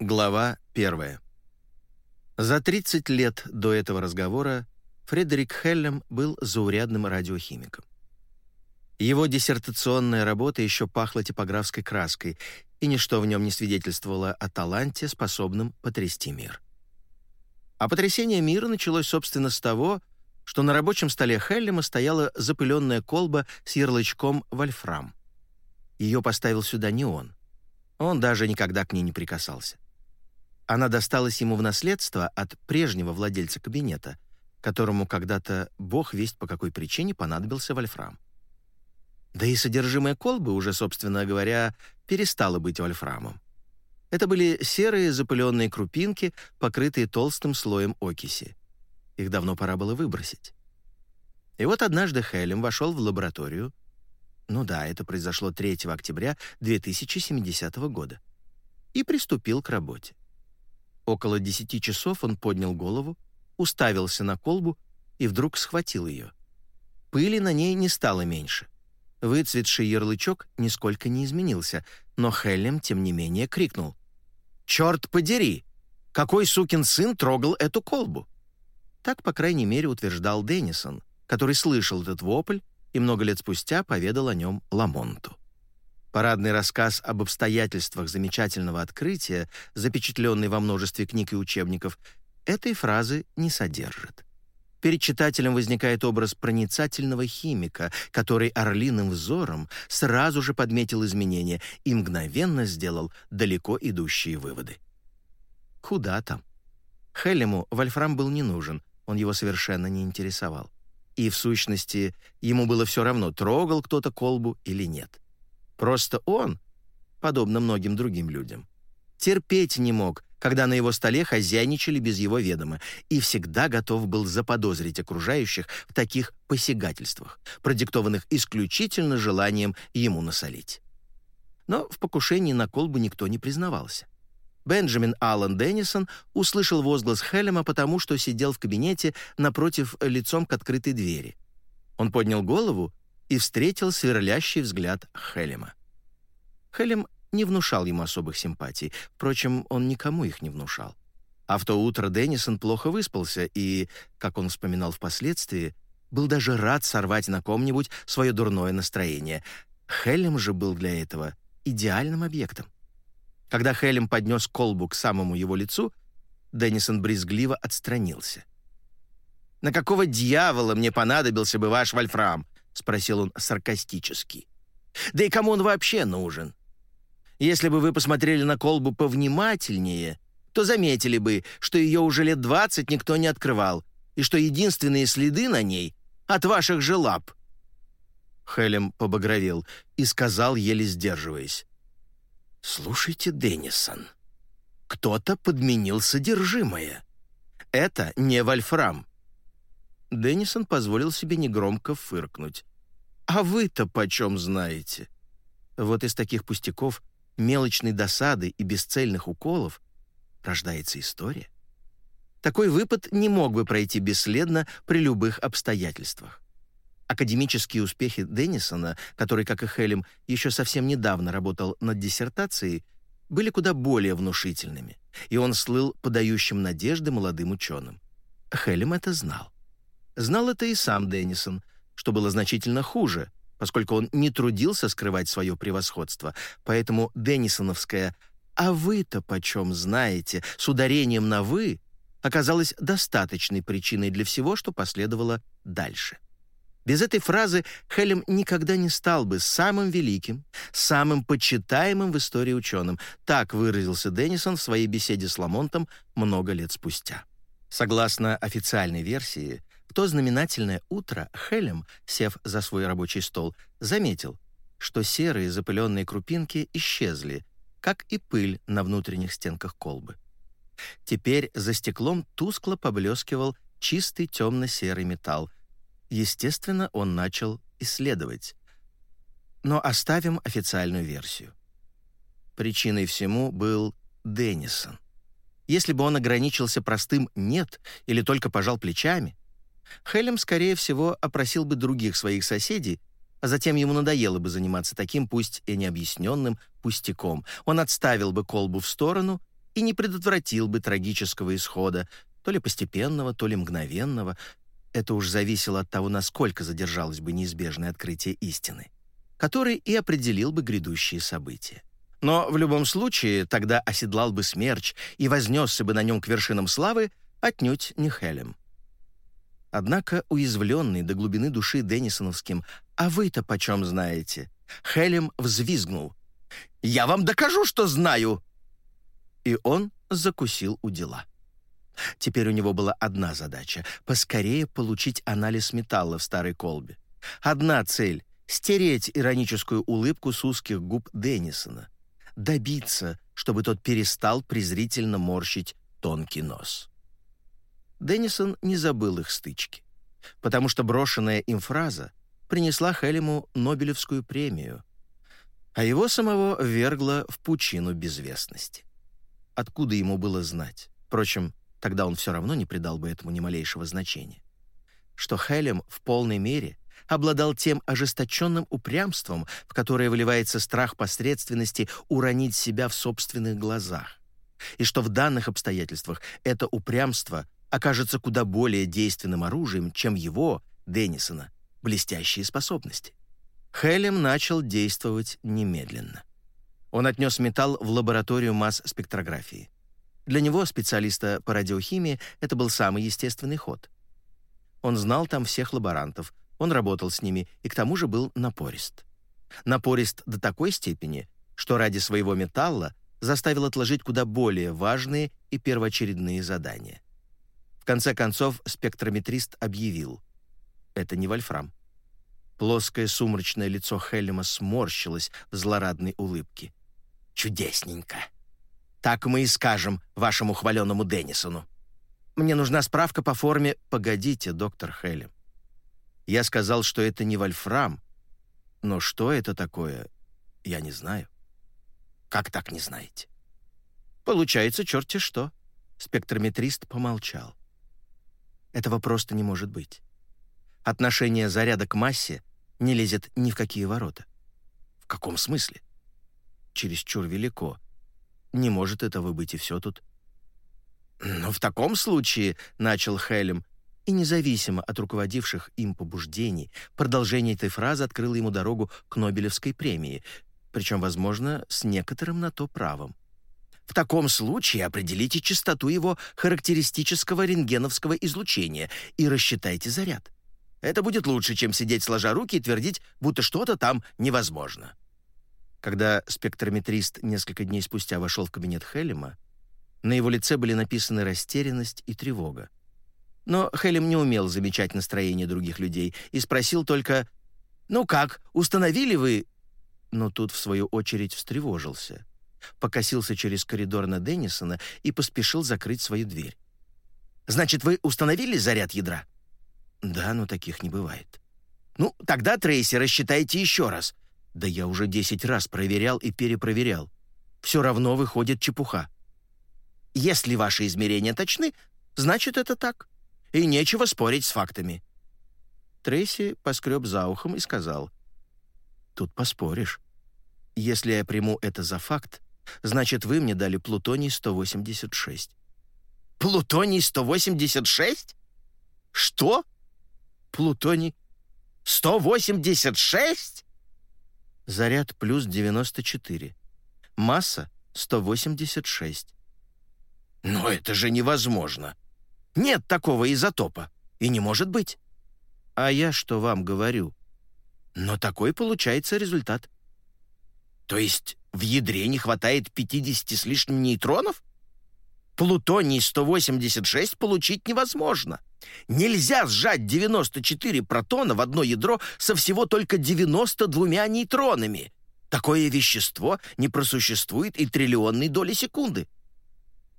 Глава 1. За 30 лет до этого разговора Фредерик Хеллем был заурядным радиохимиком. Его диссертационная работа еще пахла типографской краской, и ничто в нем не свидетельствовало о таланте, способном потрясти мир. А потрясение мира началось, собственно, с того, что на рабочем столе Хеллема стояла запыленная колба с ярлычком «Вольфрам». Ее поставил сюда не он. Он даже никогда к ней не прикасался. Она досталась ему в наследство от прежнего владельца кабинета, которому когда-то бог весть по какой причине понадобился вольфрам. Да и содержимое колбы уже, собственно говоря, перестало быть вольфрамом. Это были серые запыленные крупинки, покрытые толстым слоем окиси. Их давно пора было выбросить. И вот однажды Хелем вошел в лабораторию. Ну да, это произошло 3 октября 2070 года. И приступил к работе. Около десяти часов он поднял голову, уставился на колбу и вдруг схватил ее. Пыли на ней не стало меньше. Выцветший ярлычок нисколько не изменился, но Хеллем, тем не менее, крикнул. «Черт подери! Какой сукин сын трогал эту колбу?» Так, по крайней мере, утверждал Деннисон, который слышал этот вопль и много лет спустя поведал о нем Ламонту. Парадный рассказ об обстоятельствах замечательного открытия, запечатленный во множестве книг и учебников, этой фразы не содержит. Перед читателем возникает образ проницательного химика, который орлиным взором сразу же подметил изменения и мгновенно сделал далеко идущие выводы. Куда там? Хеллему вольфрам был не нужен, он его совершенно не интересовал. И, в сущности, ему было все равно, трогал кто-то колбу или нет. Просто он, подобно многим другим людям, терпеть не мог, когда на его столе хозяйничали без его ведома, и всегда готов был заподозрить окружающих в таких посягательствах, продиктованных исключительно желанием ему насолить. Но в покушении на колбу никто не признавался. Бенджамин Аллен Деннисон услышал возглас Хелема потому, что сидел в кабинете напротив лицом к открытой двери. Он поднял голову и встретил сверлящий взгляд Хелема. Хелем не внушал ему особых симпатий, впрочем, он никому их не внушал. А в то утро Деннисон плохо выспался и, как он вспоминал впоследствии, был даже рад сорвать на ком-нибудь свое дурное настроение. Хелем же был для этого идеальным объектом. Когда Хелем поднес колбу к самому его лицу, Деннисон брезгливо отстранился. «На какого дьявола мне понадобился бы ваш вольфрам?» — спросил он саркастически. «Да и кому он вообще нужен? Если бы вы посмотрели на колбу повнимательнее, то заметили бы, что ее уже лет двадцать никто не открывал, и что единственные следы на ней от ваших же лап». Хелем побагровел и сказал, еле сдерживаясь. «Слушайте, Деннисон, кто-то подменил содержимое. Это не вольфрам. Деннисон позволил себе негромко фыркнуть. «А вы-то почем знаете?» Вот из таких пустяков, мелочной досады и бесцельных уколов рождается история. Такой выпад не мог бы пройти бесследно при любых обстоятельствах. Академические успехи Деннисона, который, как и Хелем, еще совсем недавно работал над диссертацией, были куда более внушительными, и он слыл подающим надежды молодым ученым. Хелем это знал. Знал это и сам Деннисон, что было значительно хуже, поскольку он не трудился скрывать свое превосходство, поэтому Деннисоновская «А вы-то почем знаете?» с ударением на «вы» оказалась достаточной причиной для всего, что последовало дальше. Без этой фразы Хелем никогда не стал бы самым великим, самым почитаемым в истории ученым. Так выразился Деннисон в своей беседе с Ламонтом много лет спустя. Согласно официальной версии, в то знаменательное утро Хелем, сев за свой рабочий стол, заметил, что серые запыленные крупинки исчезли, как и пыль на внутренних стенках колбы. Теперь за стеклом тускло поблескивал чистый темно-серый металл. Естественно, он начал исследовать. Но оставим официальную версию. Причиной всему был Деннисон. Если бы он ограничился простым «нет» или только пожал плечами, Хелем, скорее всего, опросил бы других своих соседей, а затем ему надоело бы заниматься таким, пусть и необъясненным, пустяком. Он отставил бы колбу в сторону и не предотвратил бы трагического исхода, то ли постепенного, то ли мгновенного. Это уж зависело от того, насколько задержалось бы неизбежное открытие истины, который и определил бы грядущие события. Но в любом случае тогда оседлал бы смерч и вознесся бы на нем к вершинам славы отнюдь не Хелем. Однако уязвленный до глубины души Деннисоновским «А вы-то почем знаете?» Хелем взвизгнул. «Я вам докажу, что знаю!» И он закусил у дела. Теперь у него была одна задача — поскорее получить анализ металла в старой колбе. Одна цель — стереть ироническую улыбку с узких губ Деннисона. Добиться, чтобы тот перестал презрительно морщить тонкий нос. Деннисон не забыл их стычки, потому что брошенная им фраза принесла Хелему Нобелевскую премию, а его самого вергла в пучину безвестности. Откуда ему было знать? Впрочем, тогда он все равно не придал бы этому ни малейшего значения. Что Хелем в полной мере обладал тем ожесточенным упрямством, в которое выливается страх посредственности уронить себя в собственных глазах, и что в данных обстоятельствах это упрямство окажется куда более действенным оружием, чем его, Деннисона, блестящие способности. Хелем начал действовать немедленно. Он отнес металл в лабораторию масс-спектрографии. Для него, специалиста по радиохимии, это был самый естественный ход. Он знал там всех лаборантов, он работал с ними и к тому же был напорист. Напорист до такой степени, что ради своего металла заставил отложить куда более важные и первоочередные задания конце концов, спектрометрист объявил. Это не вольфрам. Плоское сумрачное лицо Хеллема сморщилось в злорадной улыбке. «Чудесненько! Так мы и скажем вашему хваленому Деннисону. Мне нужна справка по форме «Погодите, доктор Хеллем». Я сказал, что это не вольфрам, но что это такое, я не знаю. Как так не знаете? Получается, черти что. Спектрометрист помолчал. Этого просто не может быть. Отношение заряда к массе не лезет ни в какие ворота. В каком смысле? Чересчур велико. Не может этого быть и все тут. Но в таком случае, — начал Хелем, и независимо от руководивших им побуждений, продолжение этой фразы открыло ему дорогу к Нобелевской премии, причем, возможно, с некоторым на то правом. В таком случае определите частоту его характеристического рентгеновского излучения и рассчитайте заряд. Это будет лучше, чем сидеть сложа руки и твердить, будто что-то там невозможно. Когда спектрометрист несколько дней спустя вошел в кабинет Хелема, на его лице были написаны растерянность и тревога. Но Хелем не умел замечать настроение других людей и спросил только «Ну как, установили вы...» Но тут, в свою очередь, встревожился покосился через коридор на Деннисона и поспешил закрыть свою дверь. «Значит, вы установили заряд ядра?» «Да, но таких не бывает». «Ну, тогда, Трейси, рассчитайте еще раз». «Да я уже десять раз проверял и перепроверял. Все равно выходит чепуха». «Если ваши измерения точны, значит, это так. И нечего спорить с фактами». Трейси поскреб за ухом и сказал. «Тут поспоришь. Если я приму это за факт, Значит, вы мне дали плутоний-186». «Плутоний-186? Что? Плутоний 186?» Заряд плюс 94. Масса 186. «Но это же невозможно! Нет такого изотопа! И не может быть!» «А я что вам говорю?» «Но такой получается результат». «То есть в ядре не хватает 50 с лишним нейтронов? Плутоний-186 получить невозможно. Нельзя сжать 94 протона в одно ядро со всего только 92 нейтронами. Такое вещество не просуществует и триллионной доли секунды.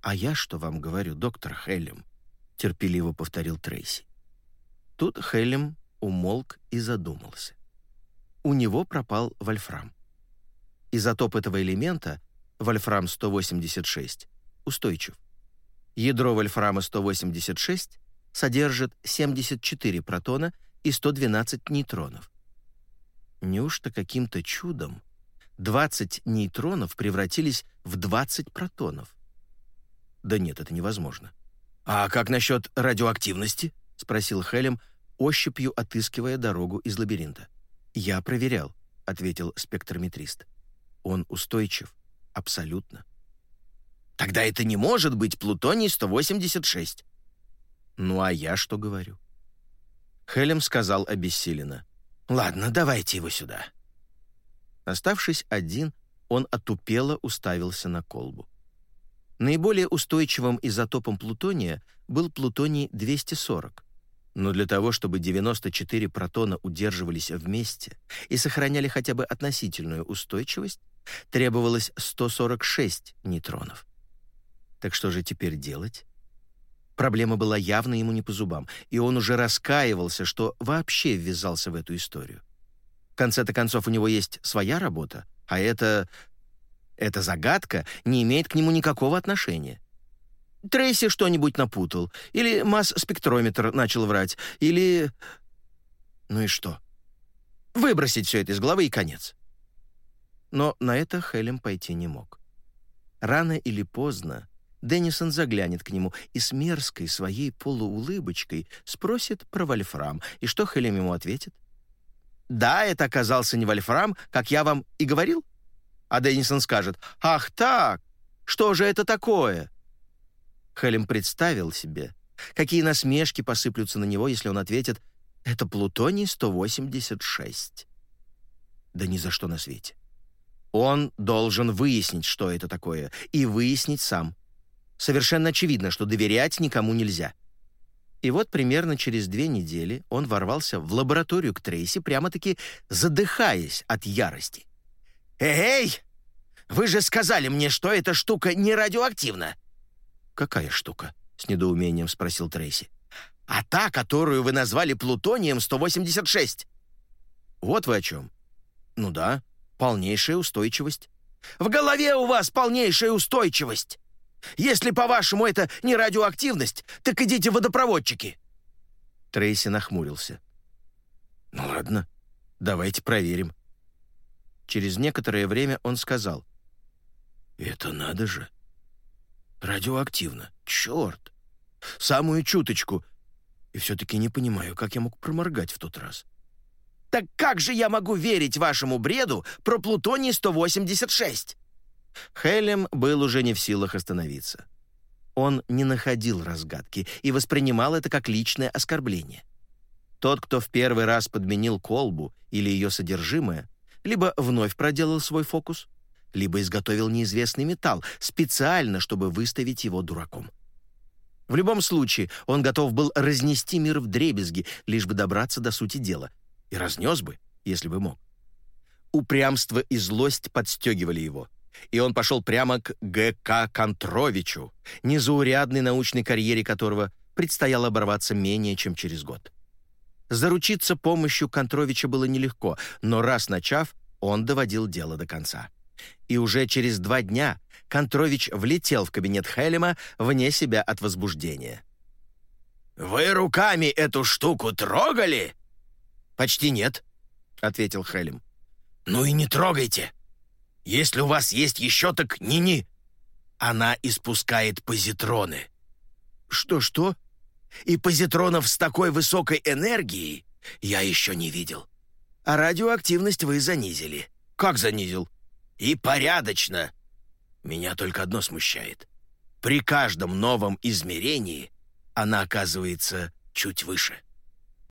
«А я что вам говорю, доктор Хелем?» — терпеливо повторил Трейси. Тут Хелем умолк и задумался. У него пропал вольфрам. Изотоп этого элемента, вольфрам-186, устойчив. Ядро вольфрама-186 содержит 74 протона и 112 нейтронов. Неужто каким-то чудом 20 нейтронов превратились в 20 протонов? Да нет, это невозможно. «А как насчет радиоактивности?» — спросил Хелем, ощупью отыскивая дорогу из лабиринта. «Я проверял», — ответил спектрометрист. «Он устойчив. Абсолютно». «Тогда это не может быть плутоний-186». «Ну а я что говорю?» Хелем сказал обессиленно. «Ладно, давайте его сюда». Оставшись один, он отупело уставился на колбу. Наиболее устойчивым изотопом плутония был плутоний-240. Но для того, чтобы 94 протона удерживались вместе и сохраняли хотя бы относительную устойчивость, требовалось 146 нейтронов. Так что же теперь делать? Проблема была явно ему не по зубам, и он уже раскаивался, что вообще ввязался в эту историю. В конце-то концов, у него есть своя работа, а это эта загадка не имеет к нему никакого отношения. Трейси что-нибудь напутал, или масс-спектрометр начал врать, или... Ну и что? Выбросить все это из головы и конец. Но на это Хелем пойти не мог. Рано или поздно Деннисон заглянет к нему и с мерзкой своей полуулыбочкой спросит про Вольфрам, и что Хелем ему ответит? «Да, это оказался не Вольфрам, как я вам и говорил», а Деннисон скажет «Ах так! Что же это такое?» Хелем представил себе, какие насмешки посыплются на него, если он ответит «Это Плутоний-186». Да ни за что на свете. Он должен выяснить, что это такое, и выяснить сам. Совершенно очевидно, что доверять никому нельзя. И вот примерно через две недели он ворвался в лабораторию к Трейси, прямо-таки задыхаясь от ярости. «Эй, вы же сказали мне, что эта штука не радиоактивна!» «Какая штука?» — с недоумением спросил Трейси. «А та, которую вы назвали плутонием-186». «Вот вы о чем». «Ну да, полнейшая устойчивость». «В голове у вас полнейшая устойчивость! Если, по-вашему, это не радиоактивность, так идите водопроводчики!» Трейси нахмурился. «Ну ладно, давайте проверим. Через некоторое время он сказал. «Это надо же! Радиоактивно! Черт! Самую чуточку! И все-таки не понимаю, как я мог проморгать в тот раз». «Так как же я могу верить вашему бреду про плутоний-186?» Хелем был уже не в силах остановиться. Он не находил разгадки и воспринимал это как личное оскорбление. Тот, кто в первый раз подменил колбу или ее содержимое, либо вновь проделал свой фокус, либо изготовил неизвестный металл специально, чтобы выставить его дураком. В любом случае, он готов был разнести мир в дребезги, лишь бы добраться до сути дела. И разнес бы, если бы мог. Упрямство и злость подстегивали его. И он пошел прямо к Г.К. Контровичу, незаурядной научной карьере которого предстояло оборваться менее чем через год. Заручиться помощью Контровича было нелегко, но раз начав, он доводил дело до конца. И уже через два дня Контрович влетел в кабинет Хелема вне себя от возбуждения. «Вы руками эту штуку трогали?» «Почти нет», — ответил Хелем. «Ну и не трогайте. Если у вас есть еще, так ни-ни. Она испускает позитроны». «Что-что?» И позитронов с такой высокой энергией я еще не видел. А радиоактивность вы занизили. Как занизил? И порядочно. Меня только одно смущает. При каждом новом измерении она оказывается чуть выше.